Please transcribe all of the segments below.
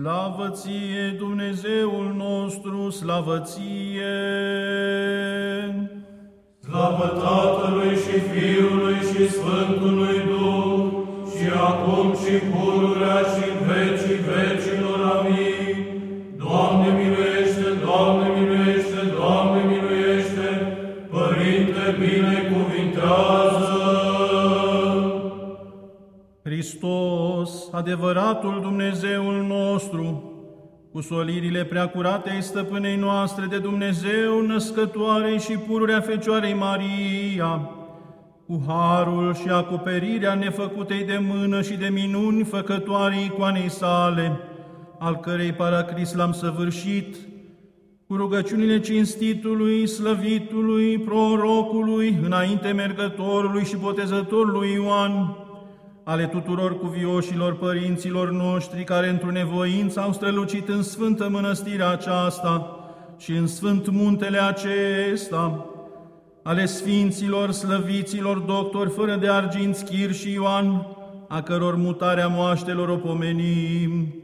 Slavă ție, Dumnezeul nostru, slavă ție! Slavă Tatălui și Fiului și Sfântului Duh, și acum și pururea și în vecii vecilor. Amin. Doamne miluiește, Doamne miluiește, Doamne miluiește, Părinte binecuvintează! Hristos, adevăratul Dumnezeul nostru, cu solirile preacuratei stăpânei noastre de Dumnezeu, născătoarei și pururea Fecioarei Maria, cu harul și acoperirea nefăcutei de mână și de minuni făcătoarei icoanei sale, al cărei paracris l-am săvârșit, cu rugăciunile cinstitului, slăvitului, prorocului, înainte mergătorului și botezătorului Ioan, ale tuturor cuvioșilor părinților noștri care într-o nevoință au strălucit în sfântă mănăstirea aceasta și în sfânt muntele acesta, ale sfinților, slăviților, doctori fără de argint, Schir și Ioan, a căror mutarea moaștelor o pomenim,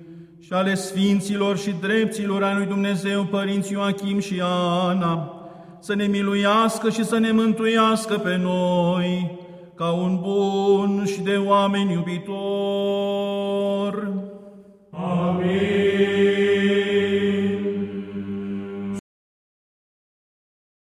și ale sfinților și drepților a lui Dumnezeu, părinți Ioachim și Ana, să ne miluiască și să ne mântuiască pe noi, ca un bun și de oameni iubitor. Amin.